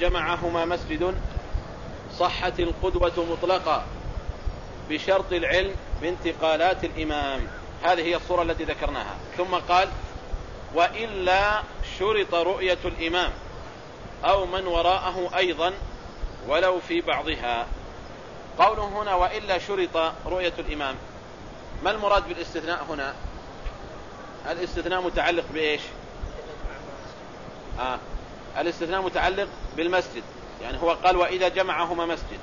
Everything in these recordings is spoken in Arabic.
جمعهما مسجد صحت القدوة مطلقا بشرط العلم بانتقالات الإمام. هذه هي الصورة التي ذكرناها. ثم قال وإلا شرط رؤية الإمام أو من وراءه أيضا ولو في بعضها. قوله هنا وإلا شرط رؤية الإمام. ما المراد بالاستثناء هنا؟ الاستثناء متعلق بإيش؟ آه. الاستثناء متعلق بالمسجد. يعني هو قال وإذا جمعهما مسجد.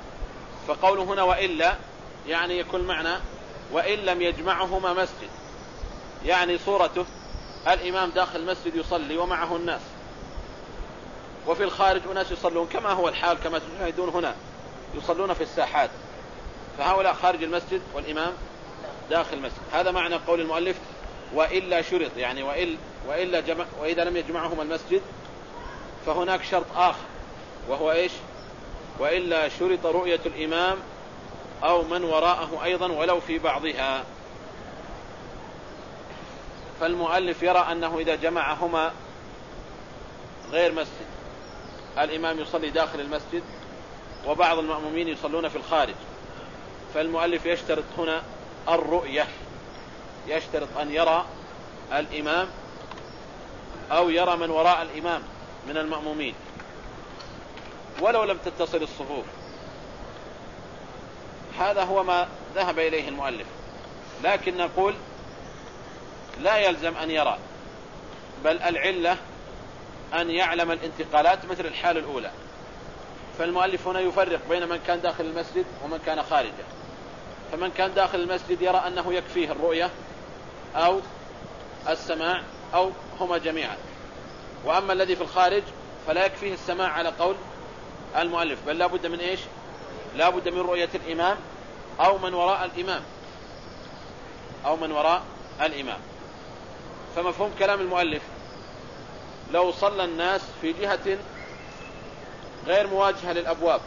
فقوله هنا وإلا يعني يكون معنى وإن لم يجمعهما مسجد. يعني صورته الإمام داخل المسجد يصلي ومعه الناس. وفي الخارج أناس يصلون كما هو الحال كما تشاهدون هنا. يصلون في الساحات. فهؤلاء خارج المسجد والإمام داخل المسجد. هذا معنى قول المؤلف وإلا شرط. يعني وإلا, وإلا جمع وإذا لم يجمعهما المسجد فهناك شرط آخر. وهو إيش؟ وإلا شرط رؤية الإمام أو من وراءه أيضا ولو في بعضها. فالمؤلف يرى أنه إذا جمعهما غير مسجد الإمام يصلي داخل المسجد وبعض المأمومين يصلون في الخارج. فالمؤلف يشترط هنا الرؤية يشترط أن يرى الإمام أو يرى من وراء الإمام من المأمومين. ولو لم تتصل الصفوف. هذا هو ما ذهب إليه المؤلف. لكن نقول لا يلزم أن يرى بل العلة أن يعلم الانتقالات مثل الحال الأولى. فالمؤلف هنا يفرق بين من كان داخل المسجد ومن كان خارجه. فمن كان داخل المسجد يرى أنه يكفيه الرؤية أو السماع أو هما جميعا. وأما الذي في الخارج فلا يكفيه السماع على قول المؤلف بل لا بد من إيش؟ لا بد من رؤية الإمام أو من وراء الإمام. أو من وراء الإمام. فمفهوم كلام المؤلف لو صلى الناس في جهة غير مواجهة للأبواب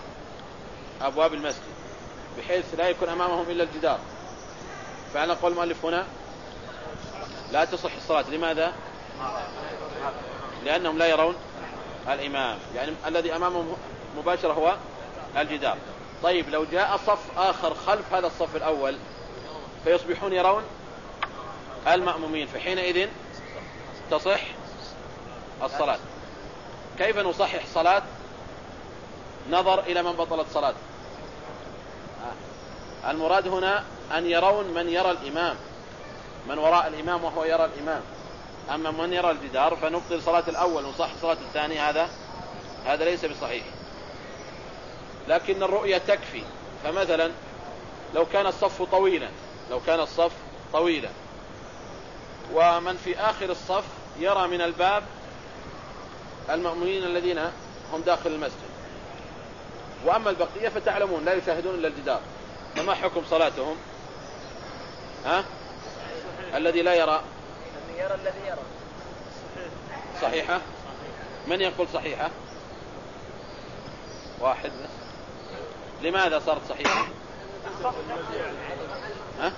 أبواب المسجد بحيث لا يكون أمامهم إلا الجدار. فعلى قول المؤلف هنا لا تصح الصلاة. لماذا؟ لأنهم لا يرون الإمام. يعني الذي أمامهم مباشرة هو الجدار. طيب لو جاء صف آخر خلف هذا الصف الأول فيصبحون يرون المأمومين فحينئذ تصح الصلاة. كيف نصحح صلاة؟ نظر إلى من بطلت صلاة. المراد هنا أن يرون من يرى الإمام من وراء الإمام وهو يرى الإمام. أما من يرى الجدار فنبطل صلاة الأول ونصح صلاة الثاني هذا هذا ليس بصحيح. لكن الرؤية تكفي. فمثلا لو كان الصف طويلا لو كان الصف طويلا. ومن في آخر الصف يرى من الباب المأمونين الذين هم داخل المسجد. وأما البقية فتعلمون لا يشاهدون إلا الجدار. فما حكم صلاتهم؟ ها؟ الذي لا يرى. يرى الذي يرى صحيحة؟ من يقول صحيحة؟ واحد. بس لماذا صارت صحيحة؟ ها؟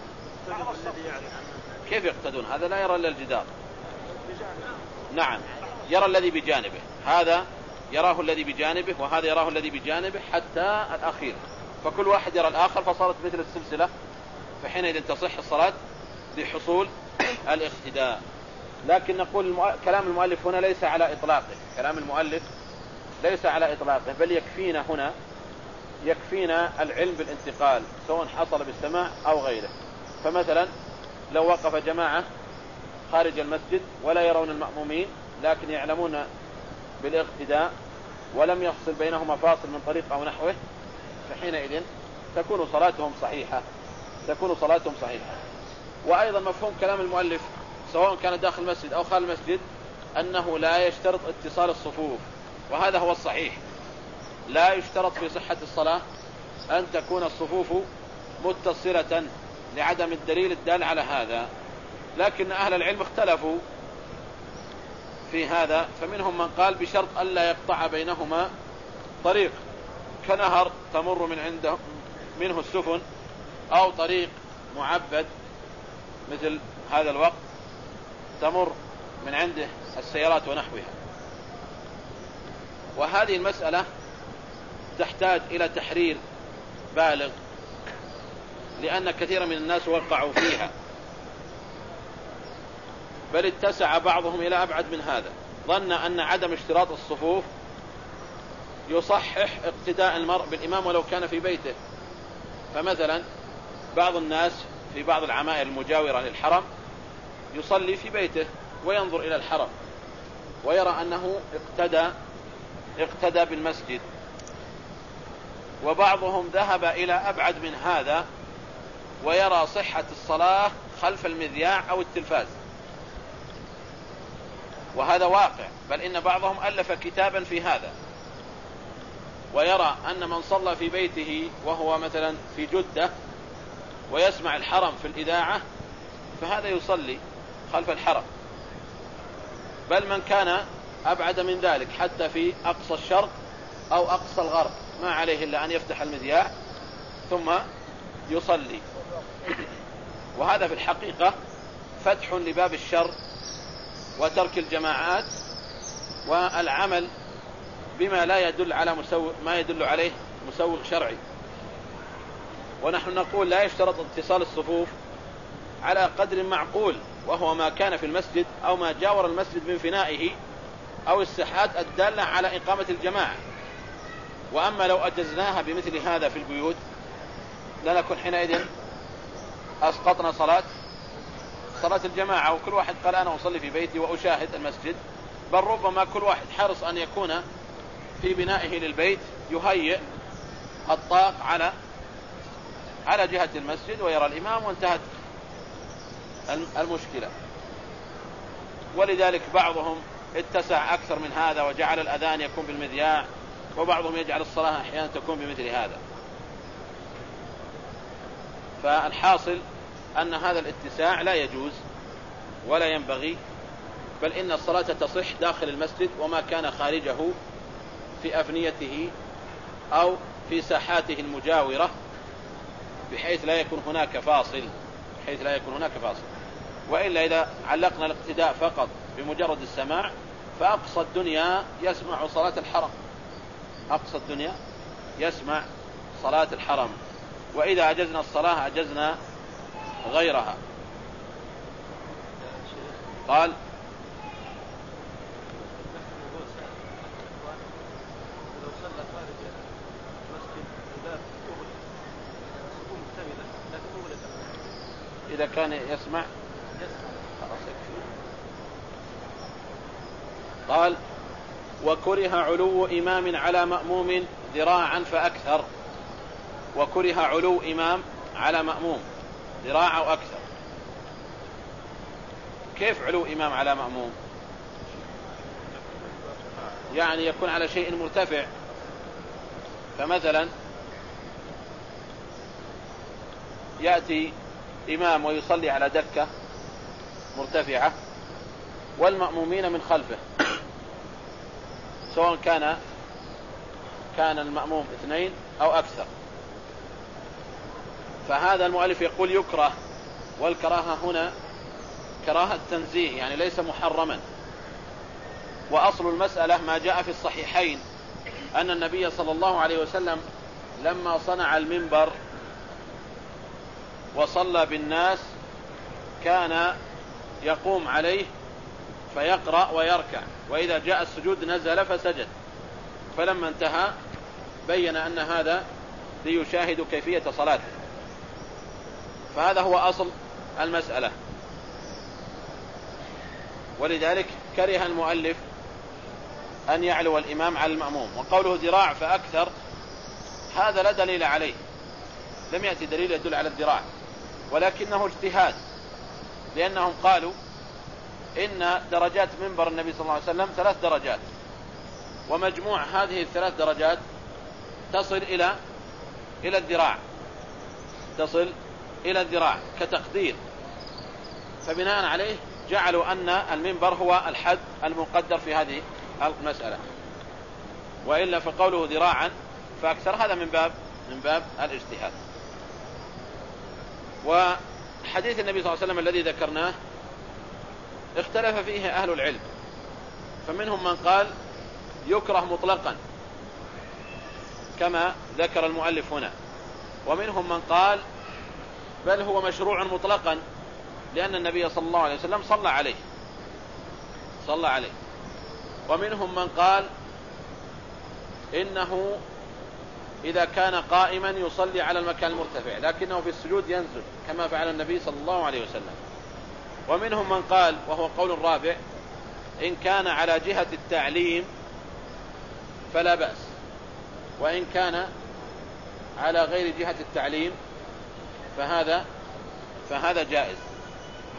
كيف يقتدون؟ هذا لا يرى إلا الجدار. نعم يرى الذي بجانبه. هذا يراه الذي بجانبه وهذا يراه الذي بجانبه حتى الأخير. فكل واحد يرى الآخر فصارت مثل السلسلة. فحينئذ تصح الصلاة لحصول الاقتداء. لكن نقول كلام المؤلف هنا ليس على إطلاقه. كلام المؤلف ليس على إطلاقه بل يكفينا هنا يكفينا العلم بالانتقال سواء حصل بالسماع أو غيره. فمثلا لو وقف جماعة خارج المسجد ولا يرون المأمومين لكن يعلمون بالاقتداء ولم يفصل بينهما فاصل من طريق أو نحوه فحينئذ تكون صلاتهم صحيحة. تكون صلاتهم صحيحة. وأيضا مفهوم كلام المؤلف سواء كان داخل المسجد أو خارج المسجد أنه لا يشترط اتصال الصفوف وهذا هو الصحيح. لا يشترط في صحة الصلاة أن تكون الصفوف متصلة لعدم الدليل الدال على هذا. لكن أهل العلم اختلفوا في هذا فمنهم من قال بشرط ألا يقطع بينهما طريق. كنهر تمر من عنده منه السفن أو طريق معبد مثل هذا الوقت تمر من عنده السيارات ونحوها. وهذه المسألة تحتاج إلى تحرير بالغ لأن كثيرا من الناس وقعوا فيها. بل اتسع بعضهم إلى أبعد من هذا. ظن أن عدم اشتراط الصفوف يصحح اقتداء المرء بالإمام ولو كان في بيته. فمثلا بعض الناس في بعض العمائر المجاورة للحرم يصلي في بيته وينظر إلى الحرم ويرى أنه اقتدى اقتدى بالمسجد. وبعضهم ذهب إلى أبعد من هذا ويرى صحة الصلاة خلف المذياع أو التلفاز. وهذا واقع بل إن بعضهم ألف كتابا في هذا. ويرى أن من صلى في بيته وهو مثلا في جدة ويسمع الحرم في الإذاعة فهذا يصلي خلف الحرم. بل من كان أبعد من ذلك حتى في أقصى الشرق أو أقصى الغرب. ما عليه إلا أن يفتح المذياع ثم يصلي. وهذا في الحقيقة فتح لباب الشر وترك الجماعات والعمل بما لا يدل على مسوق ما يدل عليه مسوق شرعي. ونحن نقول لا يشترط اتصال الصفوف على قدر معقول وهو ما كان في المسجد أو ما جاور المسجد من فنائه أو الساحات الدالة على إقامة الجماعة. وأما لو أجزناها بمثل هذا في البيوت لنكن حينئذ أسقطنا صلاة صلاة الجماعة. وكل واحد قال أنا أصلي في بيتي وأشاهد المسجد بل ربما كل واحد حرص أن يكون في بنائه للبيت يهيئ الطاق على على جهة المسجد ويرى الإمام وانتهت المشكلة. ولذلك بعضهم اتسع أكثر من هذا وجعل الأذان يكون بالمذياع. وبعضهم يجعل الصلاة أحيانا تكون بمثل هذا. فالحاصل أن هذا الاتساع لا يجوز ولا ينبغي بل إن الصلاة تصح داخل المسجد وما كان خارجه في أفنيته أو في ساحاته المجاورة بحيث لا يكون هناك فاصل بحيث لا يكون هناك فاصل. وإلا إذا علقنا الاقتداء فقط بمجرد السماع فأقصى الدنيا يسمع صلاة الحرم. أقصى الدنيا يسمع صلاة الحرم. وإذا أجزنا الصلاة أجزنا غيرها. قال إذا كان يسمع قال وكره علو إمام على مأموم ذراعا فأكثر. وكره علو إمام على مأموم ذراع أو أكثر كيف علو إمام على مأموم؟ يعني يكون على شيء مرتفع. فمثلا يأتي إمام ويصلي على دكة مرتفعة والمأمومين من خلفه. سواء كان كان المأموم اثنين أو أكثر. فهذا المؤلف يقول يكره والكراهة هنا كراهة تنزيه يعني ليس محرما. وأصل المسألة ما جاء في الصحيحين أن النبي صلى الله عليه وسلم لما صنع المنبر وصلى بالناس كان يقوم عليه فيقرأ ويركع. وإذا جاء السجود نزل فسجد. فلما انتهى بين أن هذا ليشاهد كيفية صلاته. فهذا هو أصل المسألة. ولذلك كره المؤلف أن يعلو الإمام على المأموم وقوله ذراع فأكثر هذا لا دليل عليه. لم يأتي دليل يدل على الذراع ولكنه اجتهاد لأنهم قالوا إن درجات منبر النبي صلى الله عليه وسلم ثلاث درجات. ومجموع هذه الثلاث درجات تصل إلى إلى الذراع. تصل إلى الذراع كتقدير. فبناء عليه جعلوا أن المنبر هو الحد المقدر في هذه المسألة. وإلا فقوله ذراعا فأكثر هذا من باب من باب الاجتهاد. وحديث النبي صلى الله عليه وسلم الذي ذكرناه اختلف فيه أهل العلم. فمنهم من قال يكره مطلقا كما ذكر المؤلف هنا. ومنهم من قال بل هو مشروع مطلقا لأن النبي صلى الله عليه وسلم صلى عليه. صلى عليه. ومنهم من قال إنه إذا كان قائما يصلي على المكان المرتفع لكنه في السجود ينزل كما فعل النبي صلى الله عليه وسلم. ومنهم من قال وهو قول رابع إن كان على جهة التعليم فلا بأس وإن كان على غير جهة التعليم فهذا فهذا جائز.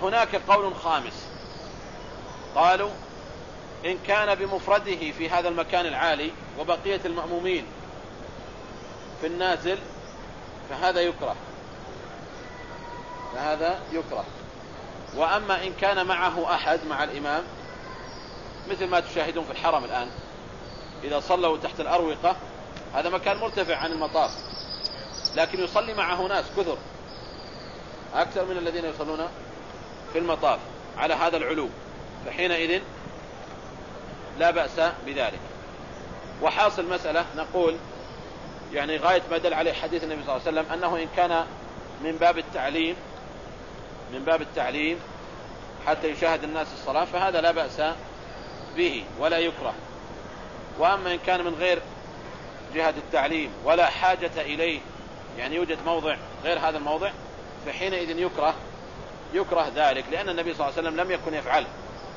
هناك قول خامس قالوا إن كان بمفرده في هذا المكان العالي وبقية المأمومين في النازل فهذا يكره فهذا يكره. وأما إن كان معه أحد مع الإمام مثل ما تشاهدون في الحرم الآن إذا صلوا تحت الأروقة هذا مكان مرتفع عن المطاف لكن يصلي معه ناس كثر أكثر من الذين يصلون في المطاف على هذا العلو فحينئذ لا بأس بذلك. وحاصل مسألة نقول يعني غاية ما دل عليه حديث النبي صلى الله عليه وسلم أنه إن كان من باب التعليم من باب التعليم حتى يشاهد الناس الصلاة فهذا لا بأس به ولا يكره. وأما إن كان من غير جهة التعليم ولا حاجة إليه يعني يوجد موضع غير هذا الموضع فحينئذ يكره يكره ذلك لأن النبي صلى الله عليه وسلم لم يكن يفعله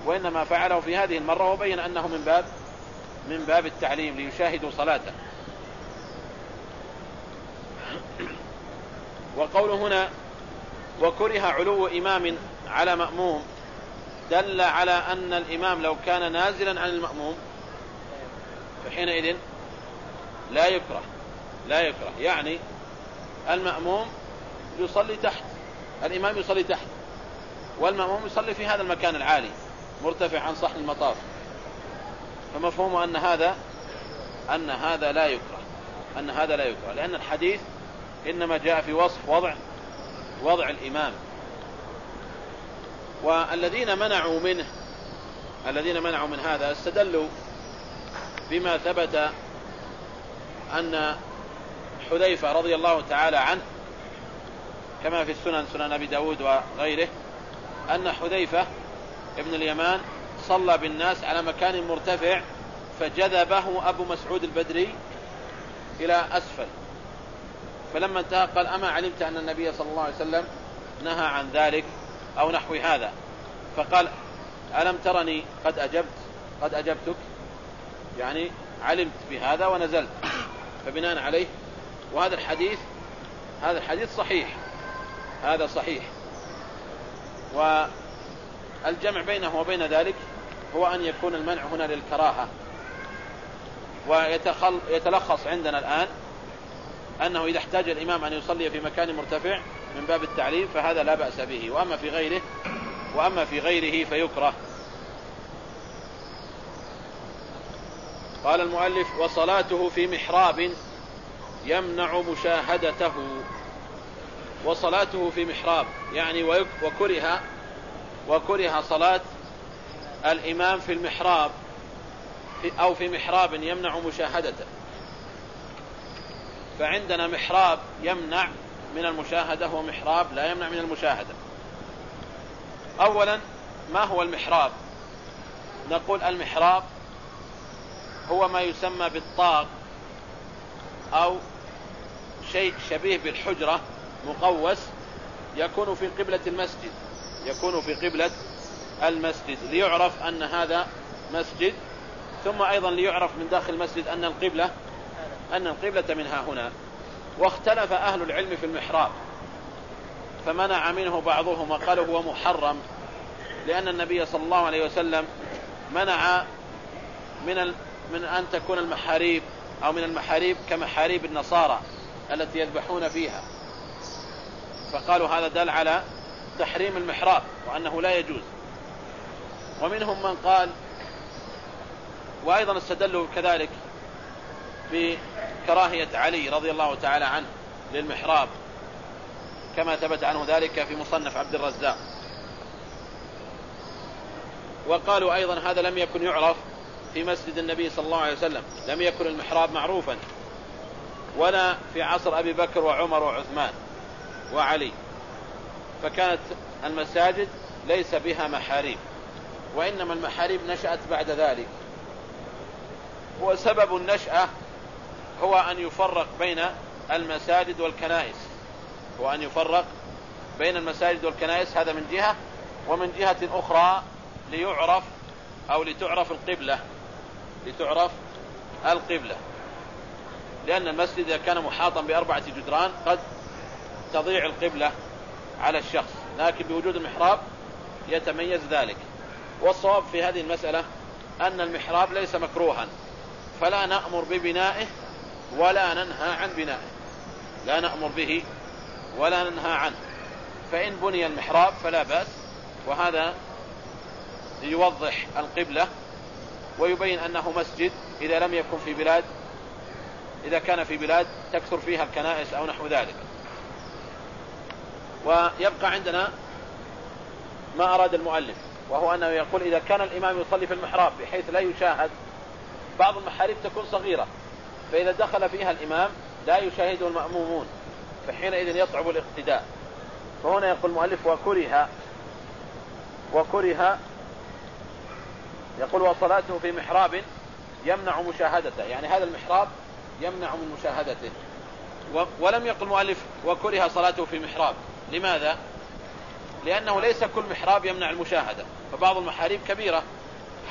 وإنما فعله في هذه المرة وبين أنه من باب من باب التعليم ليشاهدوا صلاته. وقوله هنا وكره علو إمام على مأموم. دل على أن الإمام لو كان نازلا عن المأموم فحينئذ لا يكره لا يكره. يعني المأموم يصلي تحت الإمام يصلي تحت والمأموم يصلي في هذا المكان العالي مرتفع عن صحن المطاف. فمفهوم أن هذا أن هذا لا يكره أن هذا لا يكره. لأن الحديث إنما جاء في وصف وضع وضع الإمام. والذين منعوا منه الذين منعوا من هذا استدلوا بما ثبت أن حذيفة رضي الله تعالى عنه كما في السنن سنن أبي داود وغيره أن حذيفة ابن اليمان صلى بالناس على مكان مرتفع فجذبه أبو مسعود البدري إلى أسفل. فلما انتهى قال أما علمت أن النبي صلى الله عليه وسلم نهى عن ذلك أو نحو هذا؟ فقال ألم ترني قد أجبت؟ قد أجبتك؟ يعني علمت بهذا ونزلت. فبناء عليه وهذا الحديث هذا الحديث صحيح. هذا صحيح. والجمع بينه وبين ذلك هو أن يكون المنع هنا للكراهة. ويتلخص عندنا الآن أنه إذا احتاج الإمام أن يصلي في مكان مرتفع من باب التعليم فهذا لا بأس به. وأما في غيره وأما في غيره فيكره. قال المؤلف وصلاته في محراب يمنع مشاهدته. وصلاته في محراب يعني وكره وكره صلاة الإمام في المحراب أو في محراب يمنع مشاهدته. فعندنا محراب يمنع من المشاهدة ومحراب لا يمنع من المشاهدة. أولا ما هو المحراب؟ نقول المحراب هو ما يسمى بالطاق أو شيء شبيه بالحجرة مقوس يكون في قبلة المسجد. يكون في قبلة المسجد. ليعرف أن هذا مسجد ثم أيضا ليعرف من داخل المسجد أن القبلة أن القبلة منها هنا واختلف أهل العلم في المحراب فمنع منه بعضهم وقالوا هو محرم لأن النبي صلى الله عليه وسلم منع من من أن تكون المحاريب أو من المحاريب كمحاريب النصارى التي يذبحون فيها. فقالوا هذا دل على تحريم المحراب وأنه لا يجوز. ومنهم من قال وأيضا استدلوا كذلك بكراهية علي رضي الله تعالى عنه للمحراب. كما ثبت عنه ذلك في مصنف عبد الرزاق. وقالوا أيضا هذا لم يكن يعرف في مسجد النبي صلى الله عليه وسلم. لم يكن المحراب معروفا. ولا في عصر أبي بكر وعمر وعثمان وعلي. فكانت المساجد ليس بها محاريب. وإنما المحاريب نشأت بعد ذلك. وسبب النشأة هو أن يفرق بين المساجد والكنائس. هو أن يفرق بين المساجد والكنائس هذا من جهة ومن جهة أخرى ليعرف أو لتعرف القبلة. لتعرف القبلة. لأن المسجد إذا كان محاطا بأربعة جدران قد تضيع القبلة على الشخص. لكن بوجود المحراب يتميز ذلك. والصواب في هذه المسألة أن المحراب ليس مكروها. فلا نأمر ببنائه ولا ننهى عن بنائه لا نأمر به ولا ننهى عنه. فإن بني المحراب فلا بأس وهذا ليوضح القبلة ويبين أنه مسجد إذا لم يكن في بلاد إذا كان في بلاد تكثر فيها الكنائس أو نحو ذلك. ويبقى عندنا ما أراد المؤلف وهو أنه يقول إذا كان الإمام يصلي في المحراب بحيث لا يشاهد بعض المحاريب تكون صغيرة. فإذا دخل فيها الإمام لا يشاهده المأمومون فحينئذ يصعب الاقتداء. فهنا يقول المؤلف وكره وكره يقول وصلاته في محراب يمنع مشاهدته. يعني هذا المحراب يمنع من مشاهدته. ولم يقل المؤلف وكره صلاته في محراب. لماذا؟ لأنه ليس كل محراب يمنع المشاهدة فبعض المحاريب كبيرة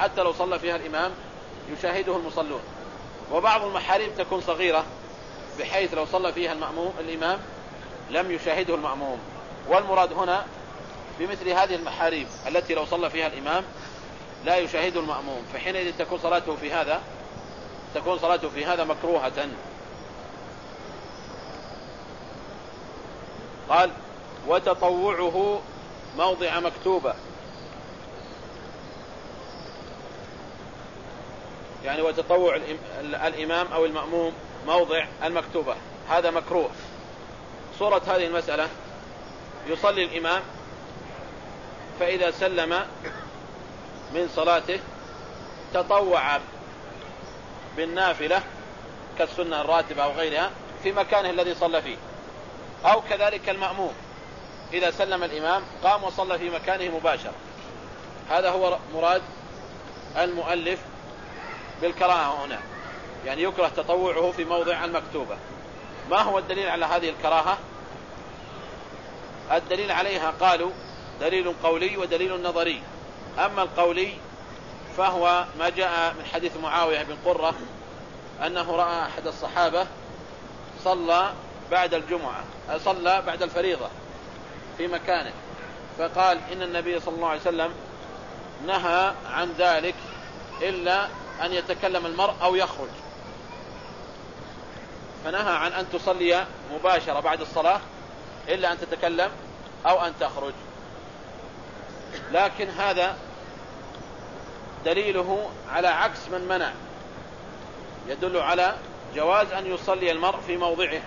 حتى لو صلى فيها الإمام يشاهده المصلون. وبعض المحاريب تكون صغيرة بحيث لو صلى فيها المأموم الإمام لم يشاهده المأموم. والمراد هنا بمثل هذه المحاريب التي لو صلى فيها الإمام لا يشاهده المأموم. فحينئذ تكون صلاته في هذا تكون صلاته في هذا مكروهة. قال وتطوعه موضع مكتوبة. يعني وتطوع الإمام أو المأموم موضع المكتوبة. هذا مكروه. صورة هذه المسألة يصلي الإمام فإذا سلم من صلاته تطوع بالنافلة كالسنة الراتبة أو غيرها في مكانه الذي صلى فيه. أو كذلك المأموم إذا سلم الإمام قام وصلى في مكانه مباشرة. هذا هو مراد المؤلف بالكراهة هنا. يعني يكره تطوعه في موضع المكتوبة. ما هو الدليل على هذه الكراهة؟ الدليل عليها قالوا دليل قولي ودليل نظري. أما القولي فهو ما جاء من حديث معاوية بن قرة أنه رأى أحد الصحابة صلى بعد الجمعة صلى بعد الفريضة في مكانه. فقال إن النبي صلى الله عليه وسلم نهى عن ذلك إلا أن يتكلم المرء أو يخرج. فنهى عن أن تصلي مباشرة بعد الصلاة إلا أن تتكلم أو أن تخرج. لكن هذا دليله على عكس من منع. يدل على جواز أن يصلي المرء في موضعه.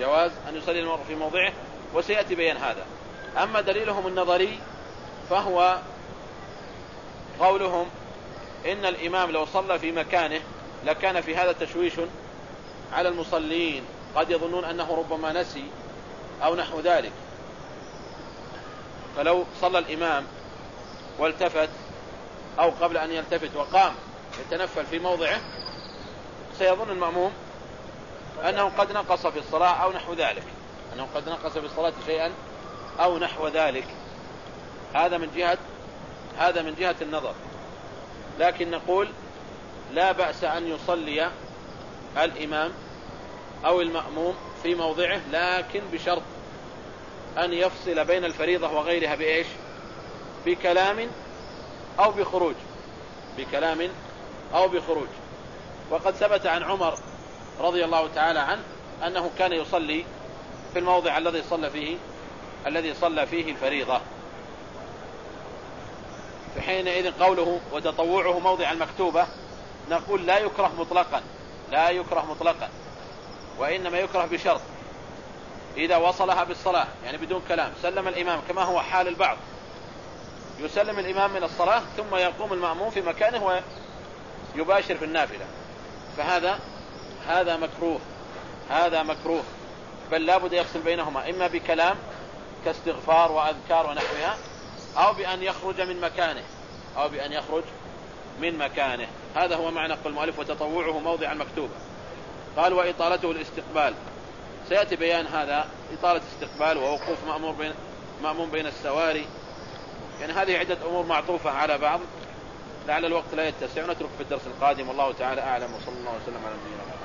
جواز أن يصلي المرء في موضعه وسيأتي بيان هذا. أما دليلهم النظري فهو قولهم إن الإمام لو صلى في مكانه لكان في هذا تشويش على المصلين. قد يظنون أنه ربما نسي أو نحو ذلك. فلو صلى الإمام والتفت أو قبل أن يلتفت وقام يتنفل في موضعه سيظن المأموم أنه قد نقص في الصلاة أو نحو ذلك. أنه قد نقص في الصلاة شيئا أو نحو ذلك. هذا من جهة هذا من جهة النظر. لكن نقول لا بأس أن يصلي الإمام أو المأموم في موضعه لكن بشرط أن يفصل بين الفريضة وغيرها بإيش؟ بكلام أو بخروج. بكلام أو بخروج. وقد ثبت عن عمر رضي الله تعالى عنه أنه كان يصلي في الموضع الذي صلى فيه الذي صلى فيه الفريضة. فحينئذ قوله وتطوعه موضع المكتوبة نقول لا يكره مطلقا لا يكره مطلقا وإنما يكره بشرط. إذا وصلها بالصلاة يعني بدون كلام سلم الإمام كما هو حال البعض. يسلم الإمام من الصلاة ثم يقوم المأموم في مكانه يباشر في النافلة. فهذا هذا مكروه هذا مكروه. بل لابد يفصل بينهما إما بكلام كاستغفار وأذكار ونحوها أو بأن يخرج من مكانه. أو بأن يخرج من مكانه. هذا هو معنى قول المؤلف وتطوعه موضع المكتوبة قال وإطالته الاستقبال. سيأتي بيان هذا إطالة استقبال ووقوف مأمور بين مأمون بين السواري. يعني هذه عدة أمور معطوفة على بعض. لعل الوقت لا يتسع. نترك في الدرس القادم. والله تعالى أعلم. وصلى الله وسلم على نبينا محمد.